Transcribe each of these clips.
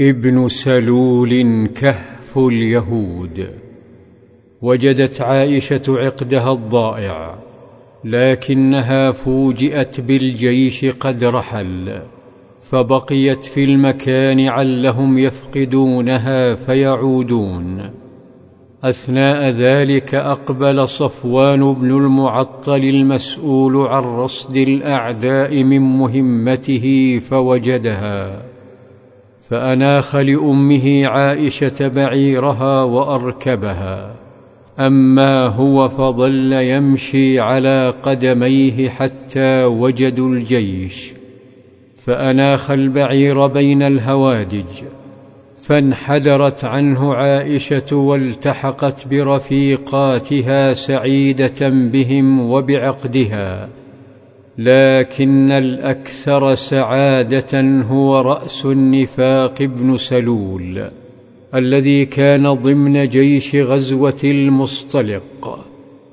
ابن سلول كهف اليهود. وجدت عائشة عقدها الضائع لكنها فوجئت بالجيش قد رحل فبقيت في المكان علهم يفقدونها فيعودون. أثناء ذلك أقبل صفوان بن المعطل المسؤول عن رصد الأعداء من مهمته فوجدها. فأناخ لأمه عائشة بعيرها وأركبها. أما هو فظل يمشي على قدميه حتى وجدوا الجيش. فأناخ البعير بين الهوادج. فانحدرت عنه عائشة والتحقت برفيقاتها سعيدة بهم وبعقدها. لكن الأكثر سعادة هو رأس النفاق ابن سلول الذي كان ضمن جيش غزوة المصطلق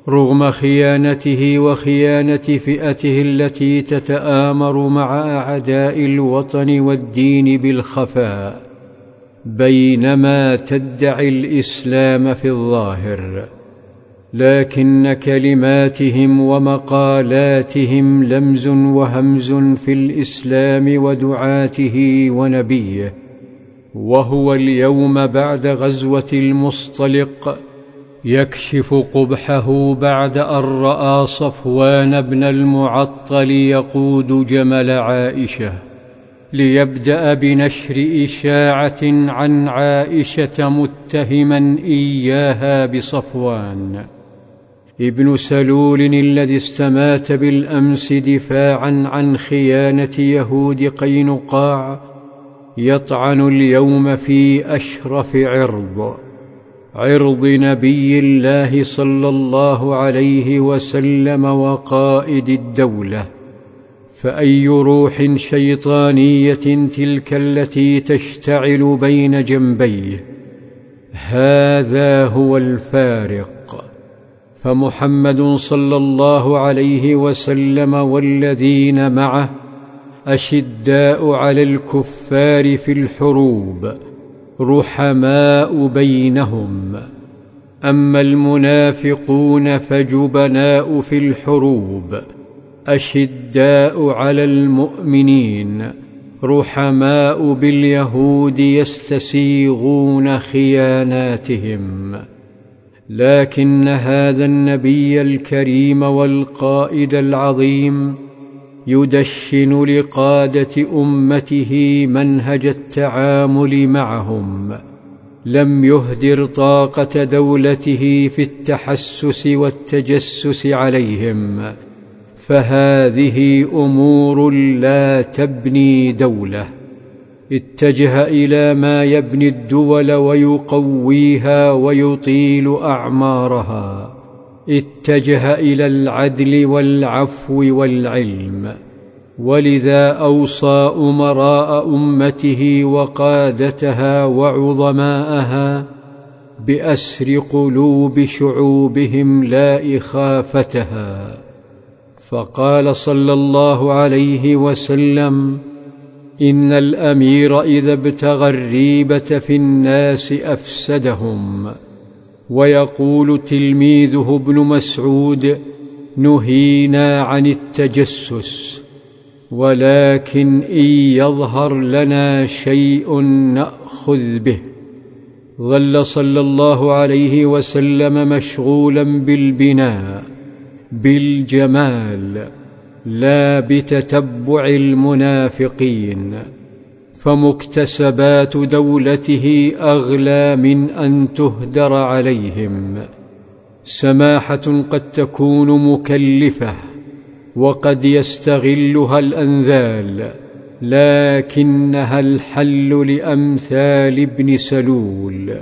رغم خيانته وخيانة فئته التي تتآمر مع أعداء الوطن والدين بالخفاء بينما تدعي الإسلام في الظاهر. لكن كلماتهم ومقالاتهم لمز وهمز في الإسلام ودعاته ونبيه وهو اليوم بعد غزوة المصطلق يكشف قبحه بعد أن رأى صفوان بن المعطل يقود جمل عائشة ليبدأ بنشر إشاعة عن عائشة متهما إياها بصفوان. ابن سلول الذي استمات بالأمس دفاعا عن خيانة يهود قينقاع يطعن اليوم في أشرف عرض عرض نبي الله صلى الله عليه وسلم وقائد الدولة. فأي روح شيطانية تلك التي تشتعل بين جنبيه؟ هذا هو الفارق. فمحمد صلى الله عليه وسلم والذين معه أشداء على الكفار في الحروب رحماء بينهم. أما المنافقون فجبناء في الحروب أشداء على المؤمنين رحماء باليهود يستسيغون خياناتهم. لكن هذا النبي الكريم والقائد العظيم يدشن لقادة أمته منهج التعامل معهم. لم يهدر طاقة دولته في التحسس والتجسس عليهم. فهذه أمور لا تبني دولة. اتجه إلى ما يبني الدول ويقويها ويطيل أعمارها. اتجه إلى العدل والعفو والعلم. ولذا أوصى أمراء أمته وقادتها وعظماءها بأسر قلوب شعوبهم لا إخافتها. فقال صلى الله عليه وسلم إن الأمير إذا ابتغى الريبة في الناس أفسدهم. ويقول تلميذه ابن مسعود نهينا عن التجسس ولكن إن يظهر لنا شيء نأخذ به. ظل صلى الله عليه وسلم مشغولا بالبناء بالجمال. لا بتتبع المنافقين فمكتسبات دولته أغلى من أن تهدر عليهم. سماحة قد تكون مكلفة وقد يستغلها الأنذال لكنها الحل لأمثال ابن سلول.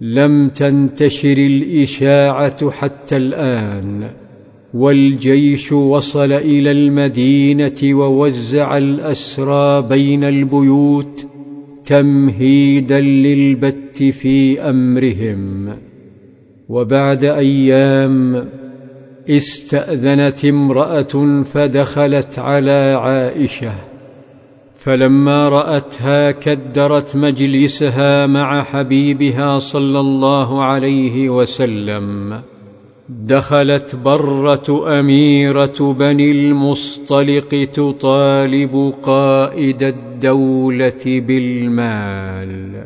لم تنتشر الإشاعة حتى الآن. والجيش وصل إلى المدينة ووزع الأسرى بين البيوت تمهيدا للبت في أمرهم. وبعد أيام استأذنت امرأة فدخلت على عائشة فلما رأتها كدرت مجلسها مع حبيبها صلى الله عليه وسلم. دخلت برة أميرة بني المصطلق تطالب قائد الدولة بالمال.